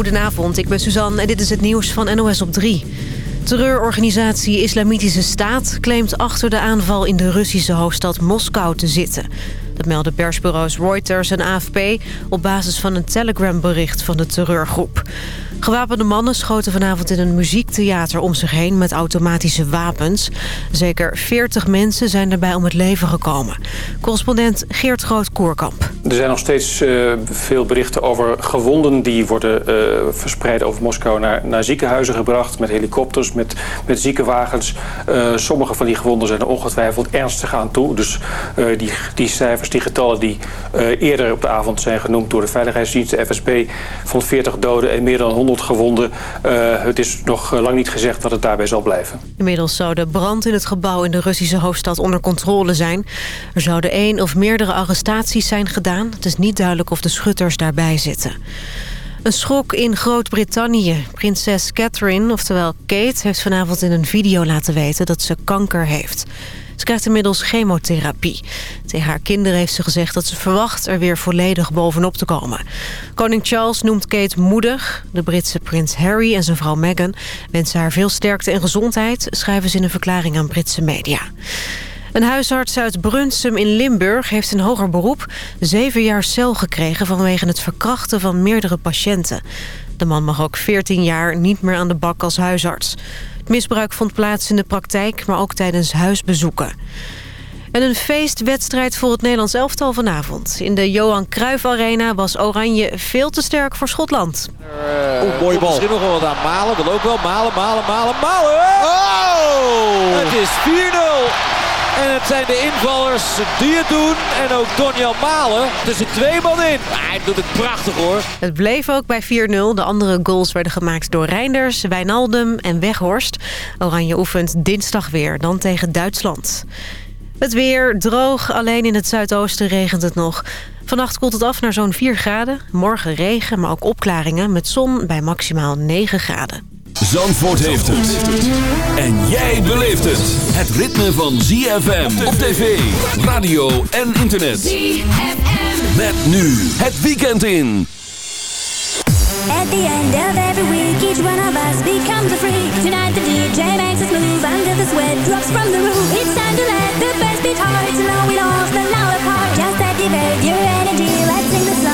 goedenavond. Ik ben Suzanne en dit is het nieuws van NOS op 3. Terreurorganisatie Islamitische Staat claimt achter de aanval in de Russische hoofdstad Moskou te zitten. Dat melden persbureaus Reuters en AFP op basis van een Telegram-bericht van de terreurgroep. Gewapende mannen schoten vanavond in een muziektheater om zich heen met automatische wapens. Zeker 40 mensen zijn daarbij om het leven gekomen. Correspondent Geert Groot-Koerkamp. Er zijn nog steeds uh, veel berichten over gewonden die worden uh, verspreid over Moskou naar, naar, ziekenhuizen gebracht. Met helikopters, met, met ziekenwagens. Uh, sommige van die gewonden zijn er ongetwijfeld ernstig aan toe. Dus die, die cijfers, die getallen die eerder op de avond zijn genoemd door de Veiligheidsdienst, de FSB, van 40 doden en meer dan 100 gewonden. Uh, het is nog lang niet gezegd dat het daarbij zal blijven. Inmiddels zou de brand in het gebouw in de Russische hoofdstad onder controle zijn. Er zouden één of meerdere arrestaties zijn gedaan. Het is niet duidelijk of de schutters daarbij zitten. Een schok in Groot-Brittannië. Prinses Catherine, oftewel Kate, heeft vanavond in een video laten weten dat ze kanker heeft. Ze krijgt inmiddels chemotherapie. Tegen haar kinderen heeft ze gezegd dat ze verwacht er weer volledig bovenop te komen. Koning Charles noemt Kate moedig. De Britse prins Harry en zijn vrouw Meghan wensen haar veel sterkte en gezondheid... schrijven ze in een verklaring aan Britse media. Een huisarts uit Brunsum in Limburg heeft een hoger beroep... zeven jaar cel gekregen vanwege het verkrachten van meerdere patiënten. De man mag ook 14 jaar niet meer aan de bak als huisarts. Misbruik vond plaats in de praktijk, maar ook tijdens huisbezoeken. En een feestwedstrijd voor het Nederlands elftal vanavond. In de Johan Cruijff Arena was Oranje veel te sterk voor Schotland. Uh, Oeh, mooie bal. Misschien nog wel wat aan Malen. Dat ook wel. Malen, Malen, Malen, Malen. Oh! Het is 4-0. En het zijn de invallers die het doen. En ook Donjan Malen tussen twee man in. hij doet het prachtig hoor. Het bleef ook bij 4-0. De andere goals werden gemaakt door Reinders, Wijnaldum en Weghorst. Oranje oefent dinsdag weer, dan tegen Duitsland. Het weer droog, alleen in het zuidoosten regent het nog. Vannacht koelt het af naar zo'n 4 graden. Morgen regen, maar ook opklaringen met zon bij maximaal 9 graden. Zandvoort heeft het. En jij beleeft het. Het ritme van ZFM op tv, radio en internet. ZFM. Met nu het weekend in. At the end of every week, each one of us becomes a freak. Tonight the DJ makes us move until the sweat drops from the roof. It's time to let the bass beat hard, so now we lost the now apart. Just activate your energy, let's sing the song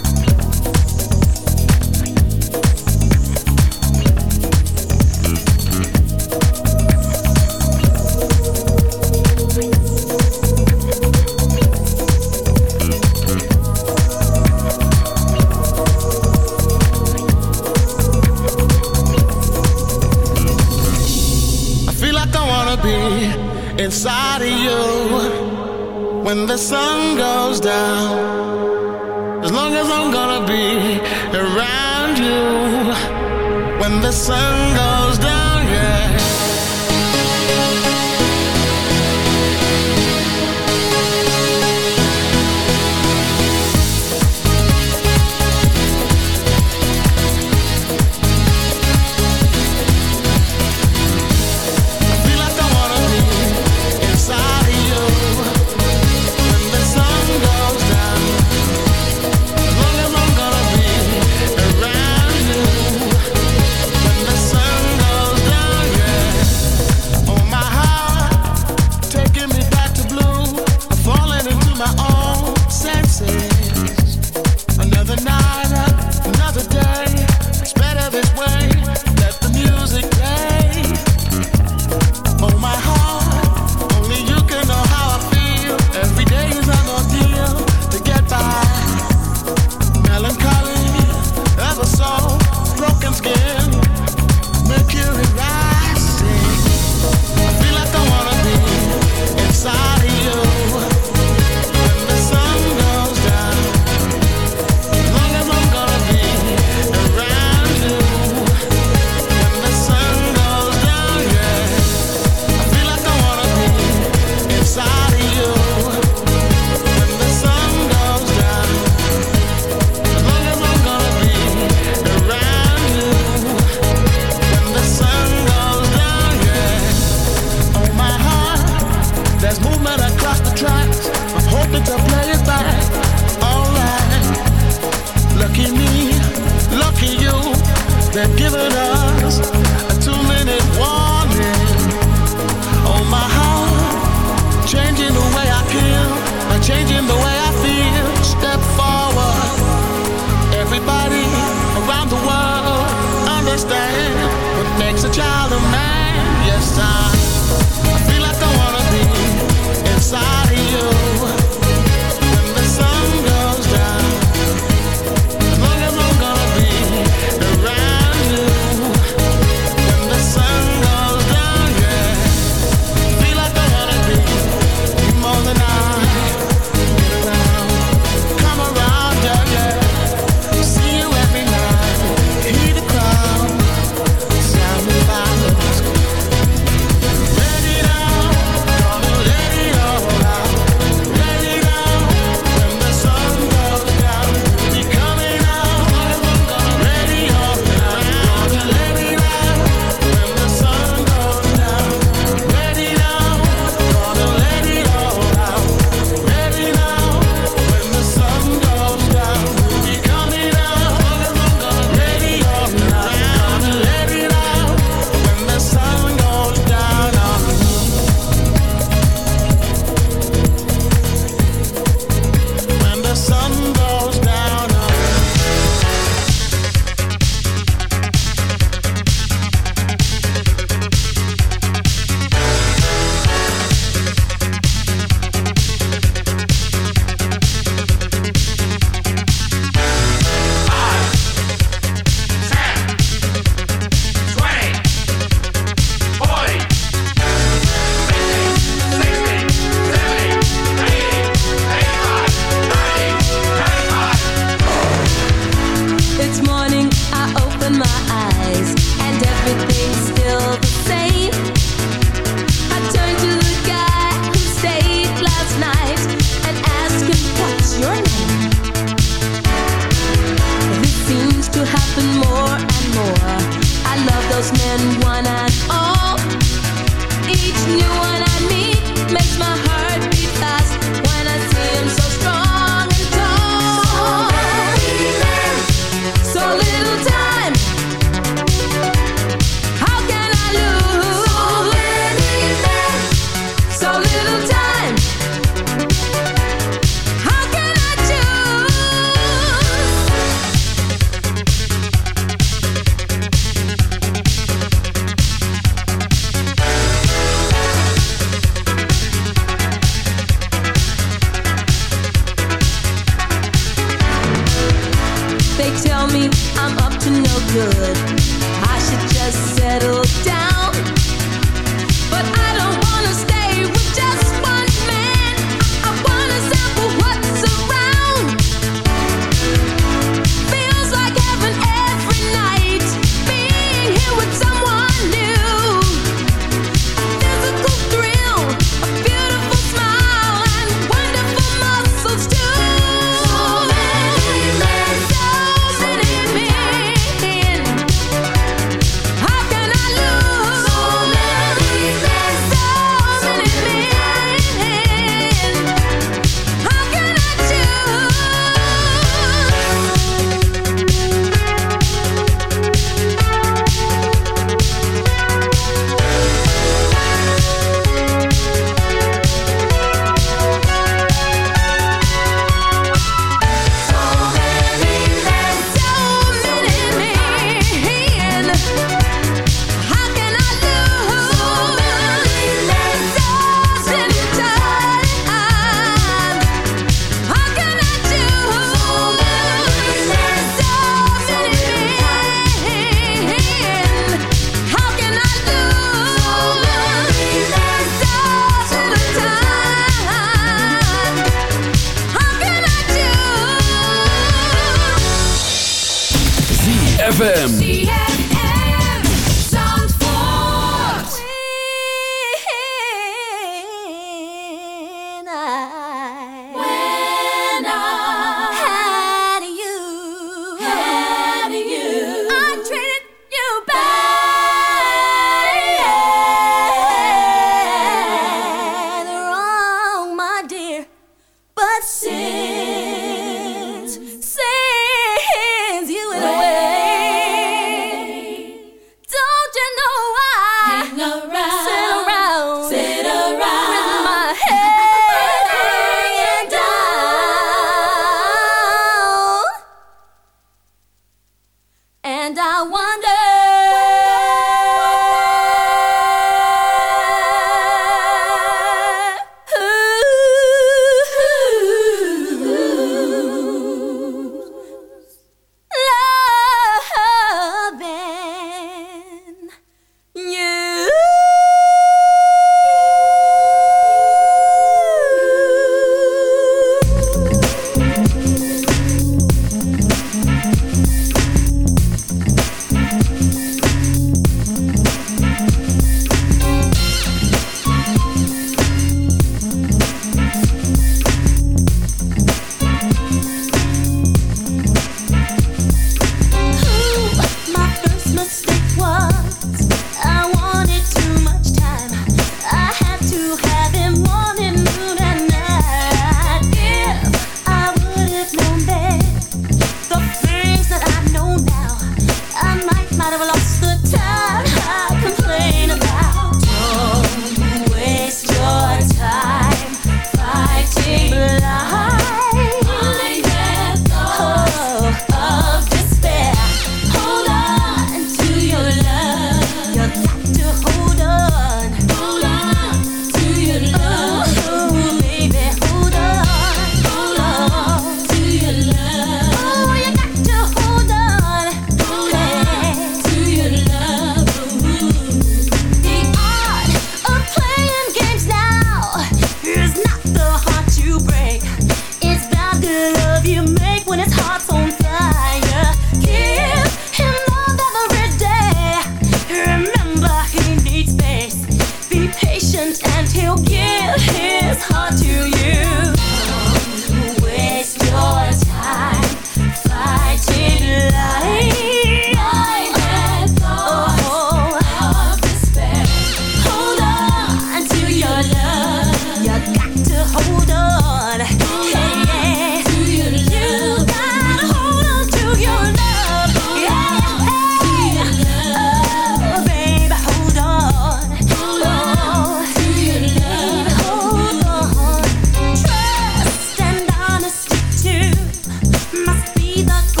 Must be the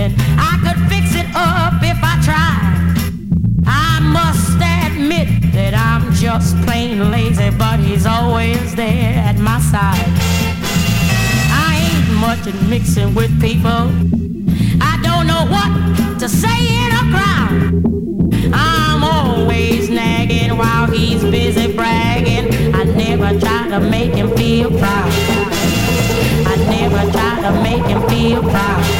meaning. I could fix it up if I tried. I must admit that I'm just plain lazy, but he's always there at my side. I ain't much at mixing with people. I don't know what to say in a crowd. I'm always nagging while he's busy bragging. I never try to make him feel proud. I never try to make him feel proud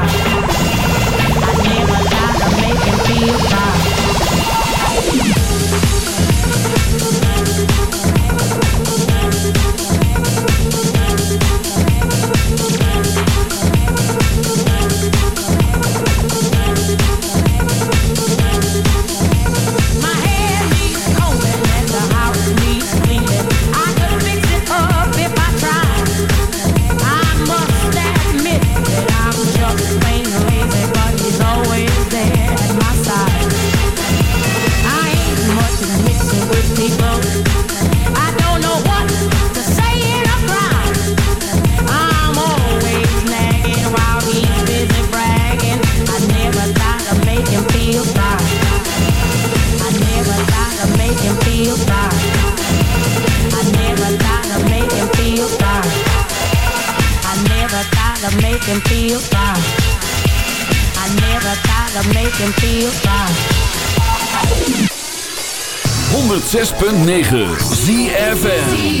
106.9 ZFM.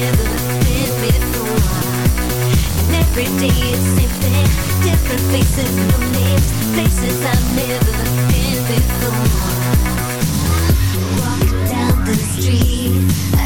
never been before. And every day it's different faces, names, places I've never been before. Walking down the street.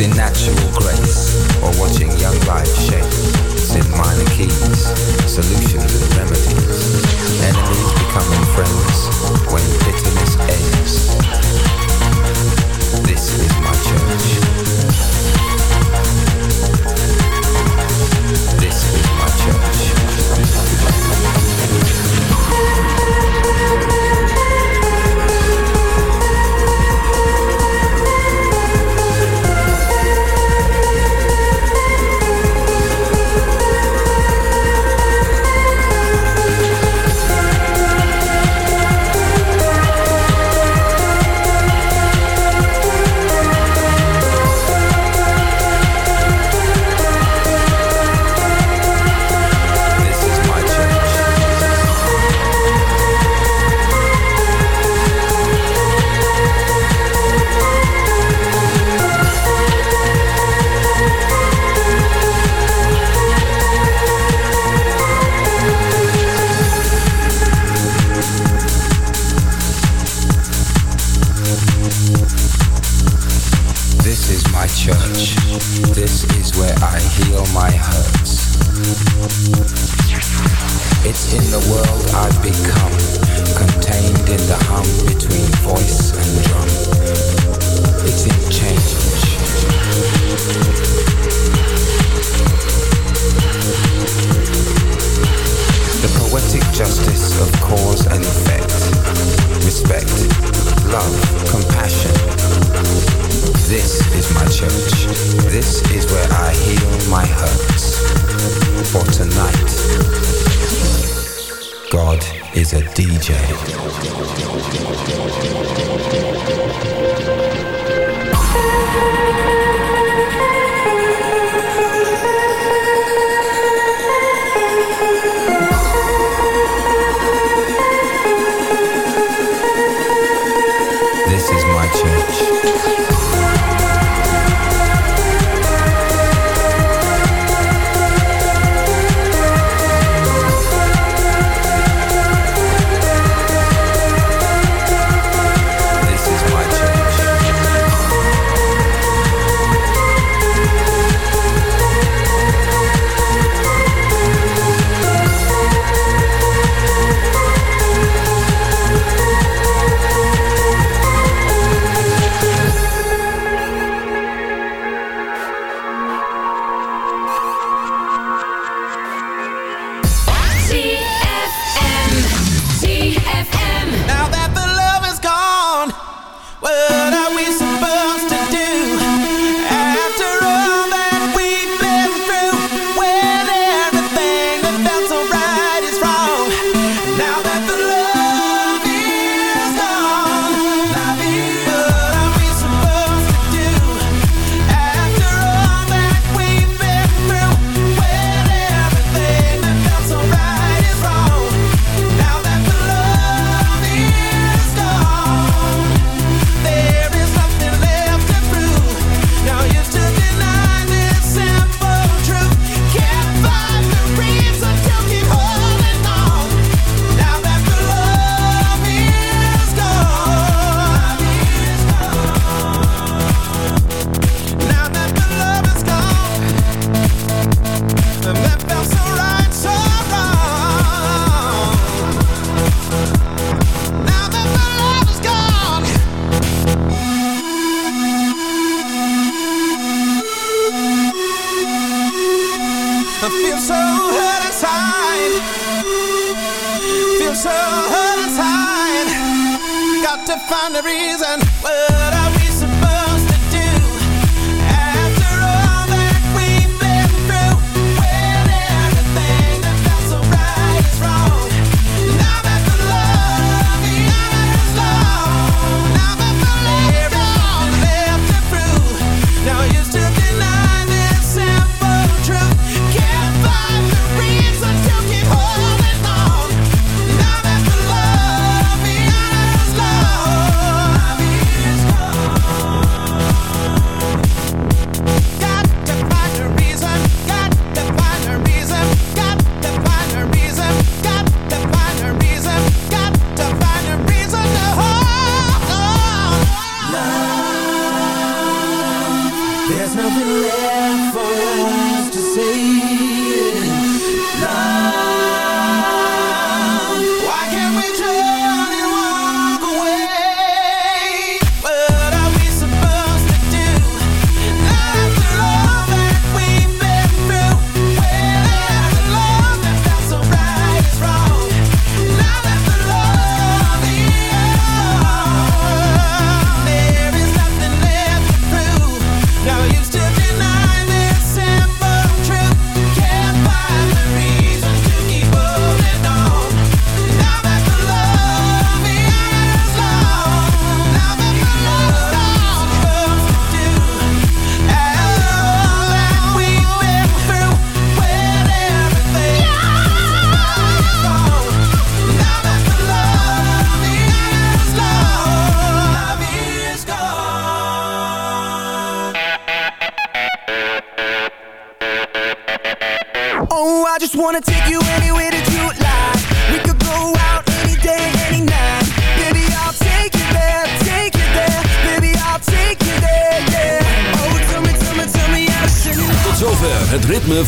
in natural grace or watching young life shape, sit mining